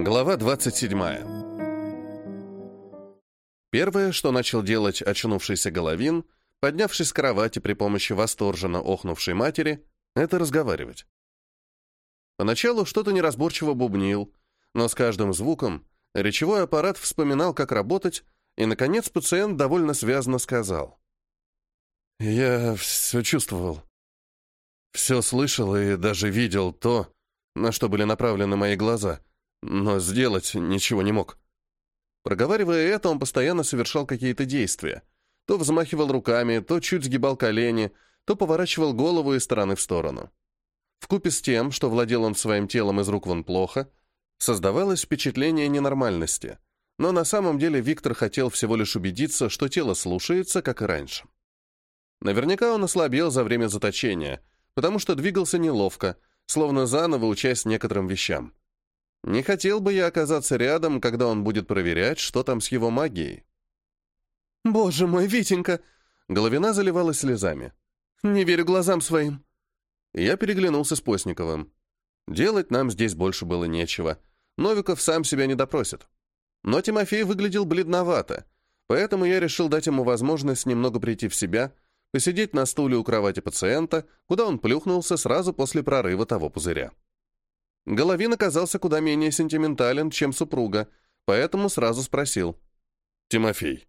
Глава 27. Первое, что начал делать очнувшийся Головин, поднявшись с кровати при помощи восторженно охнувшей матери, это разговаривать. Поначалу что-то неразборчиво бубнил, но с каждым звуком речевой аппарат вспоминал, как работать, и, наконец, пациент довольно связно сказал. «Я все чувствовал. Все слышал и даже видел то, на что были направлены мои глаза, но сделать ничего не мог. Проговаривая это, он постоянно совершал какие-то действия. То взмахивал руками, то чуть сгибал колени, то поворачивал голову из стороны в сторону. Вкупе с тем, что владел он своим телом из рук вон плохо, создавалось впечатление ненормальности. Но на самом деле Виктор хотел всего лишь убедиться, что тело слушается, как и раньше. Наверняка он ослабел за время заточения, потому что двигался неловко, словно заново учась некоторым вещам. Не хотел бы я оказаться рядом, когда он будет проверять, что там с его магией. «Боже мой, Витенька!» Головина заливалась слезами. «Не верю глазам своим». Я переглянулся с Постниковым. Делать нам здесь больше было нечего. Новиков сам себя не допросит. Но Тимофей выглядел бледновато, поэтому я решил дать ему возможность немного прийти в себя, посидеть на стуле у кровати пациента, куда он плюхнулся сразу после прорыва того пузыря. Головин оказался куда менее сентиментален, чем супруга, поэтому сразу спросил. «Тимофей,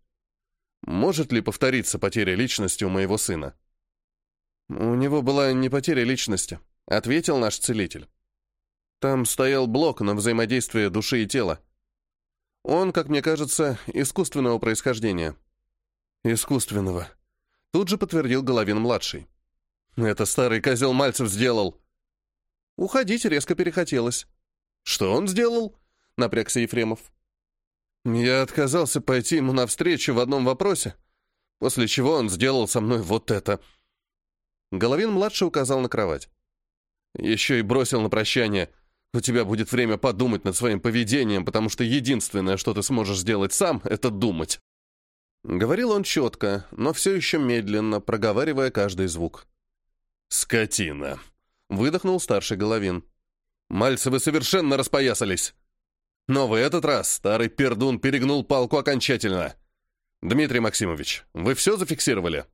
может ли повториться потеря личности у моего сына?» «У него была не потеря личности», — ответил наш целитель. Там стоял блок на взаимодействие души и тела. Он, как мне кажется, искусственного происхождения. Искусственного. Тут же подтвердил Головин-младший. Это старый козел Мальцев сделал. Уходить резко перехотелось. «Что он сделал?» — напрягся Ефремов. Я отказался пойти ему навстречу в одном вопросе, после чего он сделал со мной вот это. Головин-младший указал на кровать. Еще и бросил на прощание. У тебя будет время подумать над своим поведением, потому что единственное, что ты сможешь сделать сам, это думать. Говорил он четко, но все еще медленно, проговаривая каждый звук. «Скотина!» Выдохнул старший Головин. Мальцевы совершенно распоясались. Но в этот раз старый пердун перегнул палку окончательно. Дмитрий Максимович, вы все зафиксировали?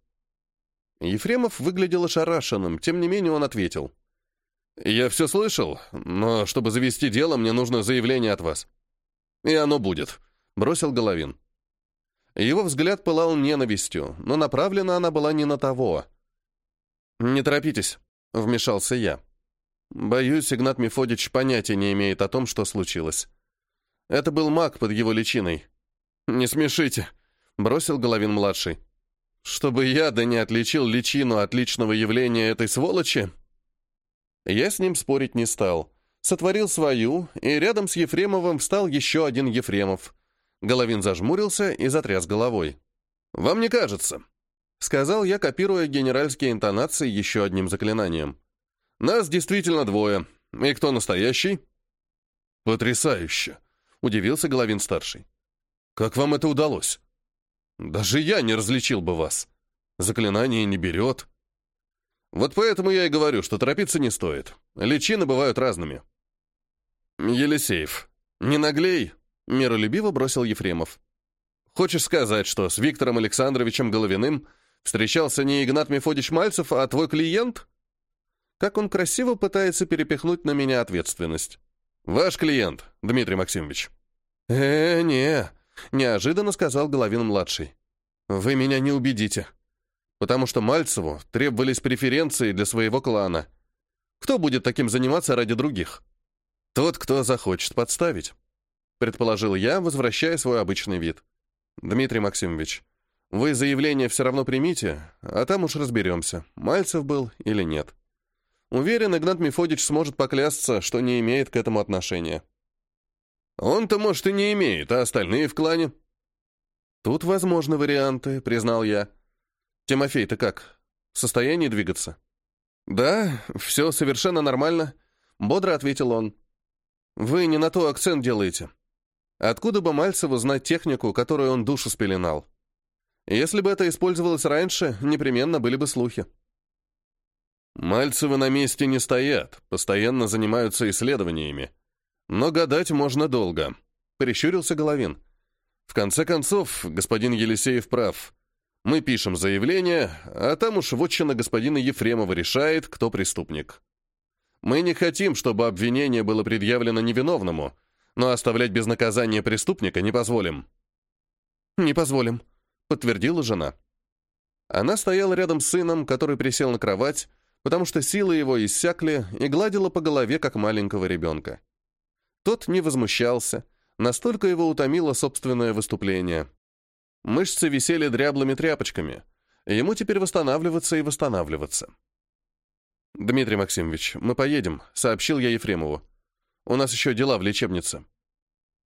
Ефремов выглядел ошарашенным, тем не менее он ответил. «Я все слышал, но чтобы завести дело, мне нужно заявление от вас». «И оно будет», — бросил Головин. Его взгляд пылал ненавистью, но направлена она была не на того. «Не торопитесь. Вмешался я. Боюсь, Игнат Мефодич понятия не имеет о том, что случилось. Это был маг под его личиной. «Не смешите», — бросил Головин-младший. «Чтобы я да не отличил личину от личного явления этой сволочи?» Я с ним спорить не стал. Сотворил свою, и рядом с Ефремовым встал еще один Ефремов. Головин зажмурился и затряс головой. «Вам не кажется?» Сказал я, копируя генеральские интонации еще одним заклинанием. «Нас действительно двое. И кто настоящий?» «Потрясающе!» — удивился Головин-старший. «Как вам это удалось?» «Даже я не различил бы вас. Заклинание не берет». «Вот поэтому я и говорю, что торопиться не стоит. Личины бывают разными». «Елисеев, не наглей!» — миролюбиво бросил Ефремов. «Хочешь сказать, что с Виктором Александровичем Головиным Встречался не Игнат Мефодич Мальцев, а твой клиент? Как он красиво пытается перепихнуть на меня ответственность. Ваш клиент, Дмитрий Максимович. Э, не, неожиданно сказал Головин-младший. Вы меня не убедите. Потому что Мальцеву требовались преференции для своего клана. Кто будет таким заниматься ради других? Тот, кто захочет подставить. Предположил я, возвращая свой обычный вид. Дмитрий Максимович, вы заявление все равно примите, а там уж разберемся, Мальцев был или нет. Уверен, Игнат Мефодич сможет поклясться, что не имеет к этому отношения. Он-то, может, и не имеет, а остальные в клане? Тут возможны варианты, признал я. Тимофей, ты как? В состоянии двигаться? Да, все совершенно нормально, бодро ответил он. Вы не на то акцент делаете. Откуда бы Мальцеву знать технику, которую он душу спеленал? Если бы это использовалось раньше, непременно были бы слухи. Мальцевы на месте не стоят, постоянно занимаются исследованиями. Но гадать можно долго, прищурился Головин. В конце концов, господин Елисеев прав. Мы пишем заявление, а там уж вотчина господина Ефремова решает, кто преступник. Мы не хотим, чтобы обвинение было предъявлено невиновному, но оставлять без наказания преступника не позволим. «Не позволим», — подтвердила жена. Она стояла рядом с сыном, который присел на кровать, потому что силы его иссякли, и гладила по голове, как маленького ребенка. Тот не возмущался, настолько его утомило собственное выступление. Мышцы висели дряблыми тряпочками. Ему теперь восстанавливаться и восстанавливаться. «Дмитрий Максимович, мы поедем», — сообщил я Ефремову. «У нас еще дела в лечебнице».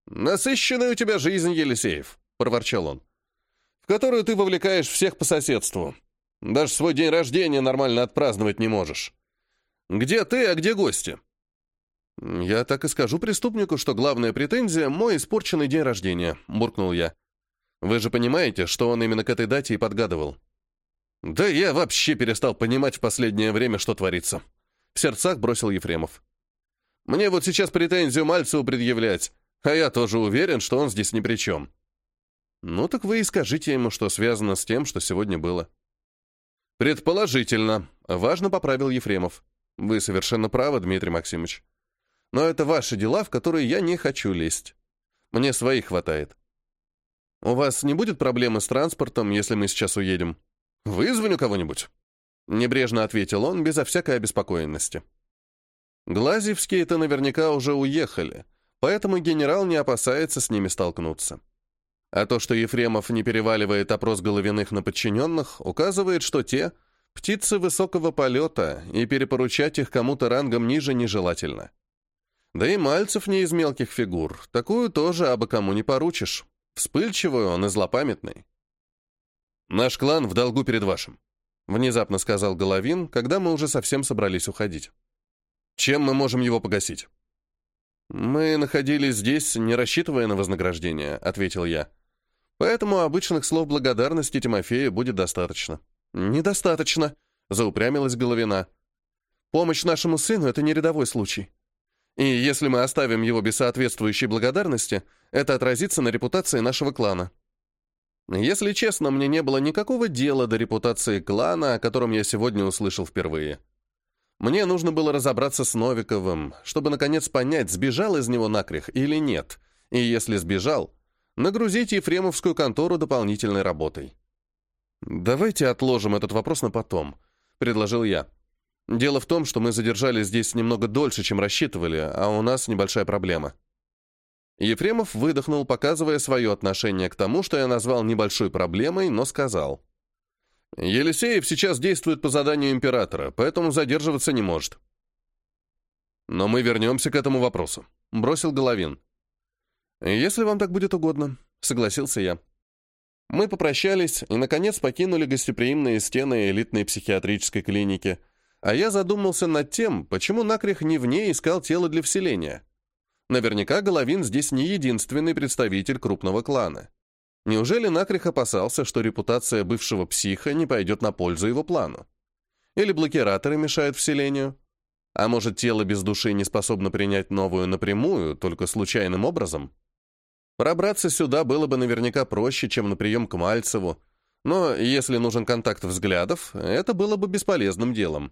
«Насыщенная у тебя жизнь, Елисеев», — проворчал он которую ты вовлекаешь всех по соседству. Даже свой день рождения нормально отпраздновать не можешь. Где ты, а где гости?» «Я так и скажу преступнику, что главная претензия — мой испорченный день рождения», — буркнул я. «Вы же понимаете, что он именно к этой дате и подгадывал». «Да я вообще перестал понимать в последнее время, что творится», — в сердцах бросил Ефремов. «Мне вот сейчас претензию Мальцеву предъявлять, а я тоже уверен, что он здесь ни при чем». Ну так вы и скажите ему, что связано с тем, что сегодня было. Предположительно. Важно поправил Ефремов. Вы совершенно правы, Дмитрий Максимович. Но это ваши дела, в которые я не хочу лезть. Мне своих хватает. У вас не будет проблемы с транспортом, если мы сейчас уедем? Вызвоню кого-нибудь. Небрежно ответил он, безо всякой обеспокоенности. Глазьевские-то наверняка уже уехали, поэтому генерал не опасается с ними столкнуться. А то, что Ефремов не переваливает опрос Головиных на подчиненных, указывает, что те — птицы высокого полета, и перепоручать их кому-то рангом ниже нежелательно. Да и Мальцев не из мелких фигур, такую тоже абы кому не поручишь. Вспыльчивый он и злопамятный. «Наш клан в долгу перед вашим», — внезапно сказал Головин, когда мы уже совсем собрались уходить. «Чем мы можем его погасить?» «Мы находились здесь, не рассчитывая на вознаграждение», — ответил я. Поэтому обычных слов благодарности Тимофею будет достаточно. «Недостаточно», — заупрямилась Головина. «Помощь нашему сыну — это не рядовой случай. И если мы оставим его без соответствующей благодарности, это отразится на репутации нашего клана». Если честно, мне не было никакого дела до репутации клана, о котором я сегодня услышал впервые. Мне нужно было разобраться с Новиковым, чтобы наконец понять, сбежал из него накрех или нет. И если сбежал, нагрузить Ефремовскую контору дополнительной работой. «Давайте отложим этот вопрос на потом», — предложил я. «Дело в том, что мы задержались здесь немного дольше, чем рассчитывали, а у нас небольшая проблема». Ефремов выдохнул, показывая свое отношение к тому, что я назвал небольшой проблемой, но сказал. «Елисеев сейчас действует по заданию императора, поэтому задерживаться не может». «Но мы вернемся к этому вопросу», — бросил Головин. «Если вам так будет угодно», — согласился я. Мы попрощались и, наконец, покинули гостеприимные стены элитной психиатрической клиники, а я задумался над тем, почему Накрих не в ней искал тело для вселения. Наверняка Головин здесь не единственный представитель крупного клана. Неужели Накрих опасался, что репутация бывшего психа не пойдет на пользу его плану? Или блокираторы мешают вселению? А может, тело без души не способно принять новую напрямую, только случайным образом? Пробраться сюда было бы наверняка проще, чем на прием к Мальцеву, но если нужен контакт взглядов, это было бы бесполезным делом.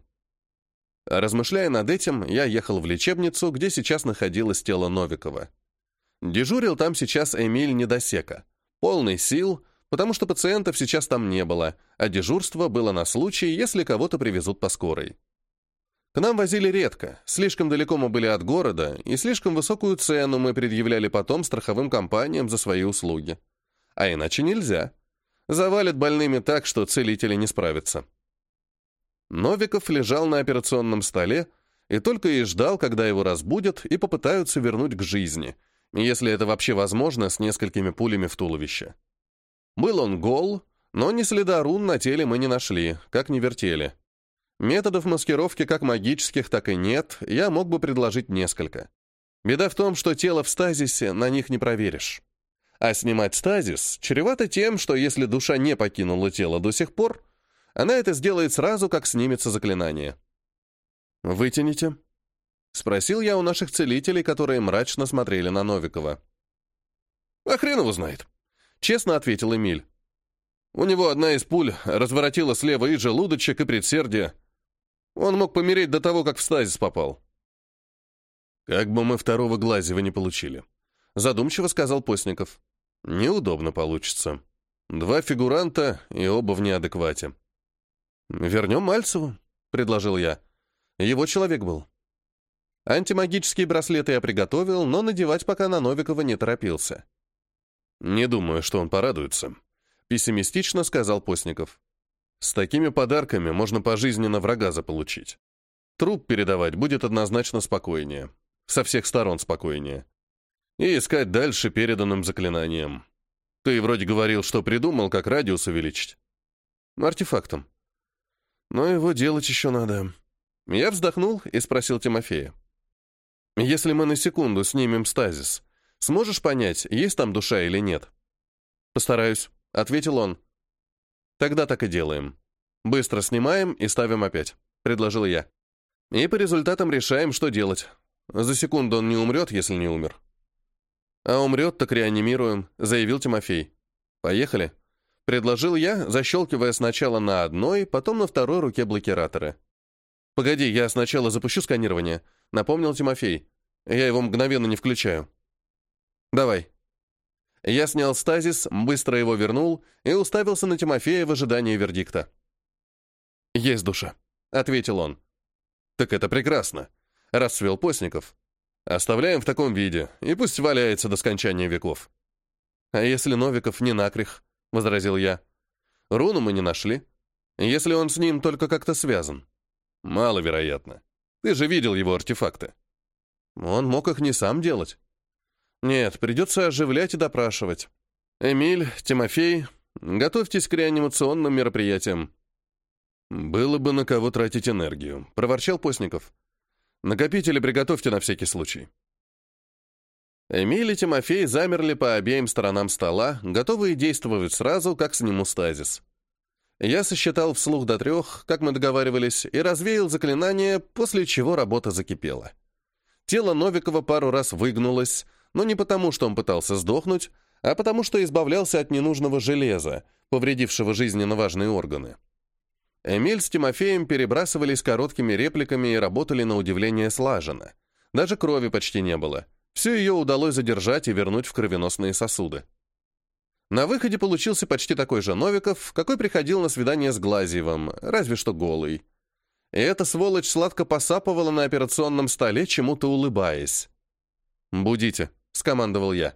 Размышляя над этим, я ехал в лечебницу, где сейчас находилось тело Новикова. Дежурил там сейчас Эмиль Недосека. Полный сил, потому что пациентов сейчас там не было, а дежурство было на случай, если кого-то привезут по скорой. К нам возили редко, слишком далеко мы были от города, и слишком высокую цену мы предъявляли потом страховым компаниям за свои услуги. А иначе нельзя. Завалят больными так, что целители не справятся. Новиков лежал на операционном столе и только и ждал, когда его разбудят и попытаются вернуть к жизни, если это вообще возможно с несколькими пулями в туловище. Был он гол, но ни следа рун на теле мы не нашли, как не вертели. Методов маскировки как магических, так и нет, я мог бы предложить несколько. Беда в том, что тело в стазисе на них не проверишь. А снимать стазис чревато тем, что если душа не покинула тело до сих пор, она это сделает сразу, как снимется заклинание. «Вытяните». — спросил я у наших целителей, которые мрачно смотрели на Новикова. «А хрен его знает», — честно ответил Эмиль. «У него одна из пуль разворотила слева и желудочек, и предсердие. Он мог помереть до того, как в стазис попал». «Как бы мы второго Глазева не получили», — задумчиво сказал Постников. «Неудобно получится. Два фигуранта и оба в неадеквате». «Вернем Мальцеву», — предложил я. «Его человек был». Антимагические браслеты я приготовил, но надевать пока на Новикова не торопился. «Не думаю, что он порадуется», — пессимистично сказал Постников. «С такими подарками можно пожизненно врага заполучить. Труп передавать будет однозначно спокойнее. Со всех сторон спокойнее. И искать дальше переданным заклинанием. Ты вроде говорил, что придумал, как радиус увеличить. Артефактом. Но его делать еще надо. Я вздохнул и спросил Тимофея. Если мы на секунду снимем стазис, Сможешь понять, есть там душа или нет?» «Постараюсь», — ответил он. «Тогда так и делаем. Быстро снимаем и ставим опять», — предложил я. «И по результатам решаем, что делать. За секунду он не умрет, если не умер». «А умрет, так реанимируем», — заявил Тимофей. «Поехали», — предложил я, защелкивая сначала на одной, потом на второй руке блокираторы. «Погоди, я сначала запущу сканирование», — напомнил Тимофей. «Я его мгновенно не включаю». «Давай». Я снял стазис, быстро его вернул и уставился на Тимофея в ожидании вердикта. «Есть душа», — ответил он. «Так это прекрасно», — расцвел Постников. «Оставляем в таком виде, и пусть валяется до скончания веков». «А если Новиков не накрих?» — возразил я. «Руну мы не нашли. Если он с ним только как-то связан». «Маловероятно. Ты же видел его артефакты». «Он мог их не сам делать». Нет, придется оживлять и допрашивать. Эмиль, Тимофей, готовьтесь к реанимационным мероприятиям. Было бы на кого тратить энергию, проворчал Постников. Накопители приготовьте на всякий случай. Эмиль и Тимофей замерли по обеим сторонам стола, готовые действовать сразу, как сниму стазис. Я сосчитал вслух до трех, как мы договаривались, и развеял заклинание, после чего работа закипела. Тело Новикова пару раз выгнулось, но не потому, что он пытался сдохнуть, а потому, что избавлялся от ненужного железа, повредившего жизненно важные органы. Эмиль с Тимофеем перебрасывались короткими репликами и работали на удивление слаженно. Даже крови почти не было. Все ее удалось задержать и вернуть в кровеносные сосуды. На выходе получился почти такой же Новиков, какой приходил на свидание с Глазьевым, разве что голый. И эта сволочь сладко посапывала на операционном столе, чему-то улыбаясь. «Будите», — скомандовал я.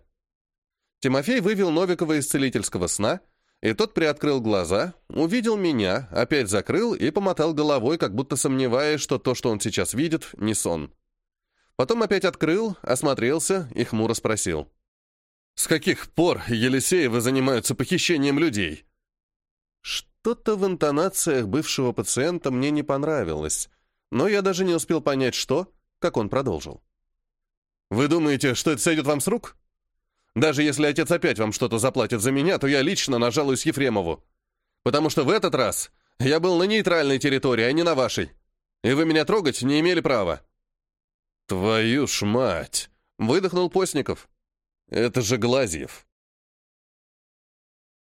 Тимофей вывел Новикова из целительского сна, и тот приоткрыл глаза, увидел меня, опять закрыл и помотал головой, как будто сомневаясь, что то, что он сейчас видит, не сон. Потом опять открыл, осмотрелся и хмуро спросил. «С каких пор Елисеевы занимаются похищением людей?» Что-то в интонациях бывшего пациента мне не понравилось, но я даже не успел понять, что, как он продолжил. Вы думаете, что это сойдет вам с рук? Даже если отец опять вам что-то заплатит за меня, то я лично нажалуюсь Ефремову. Потому что в этот раз я был на нейтральной территории, а не на вашей. И вы меня трогать не имели права». «Твою ж мать!» — выдохнул Постников. «Это же Глазьев.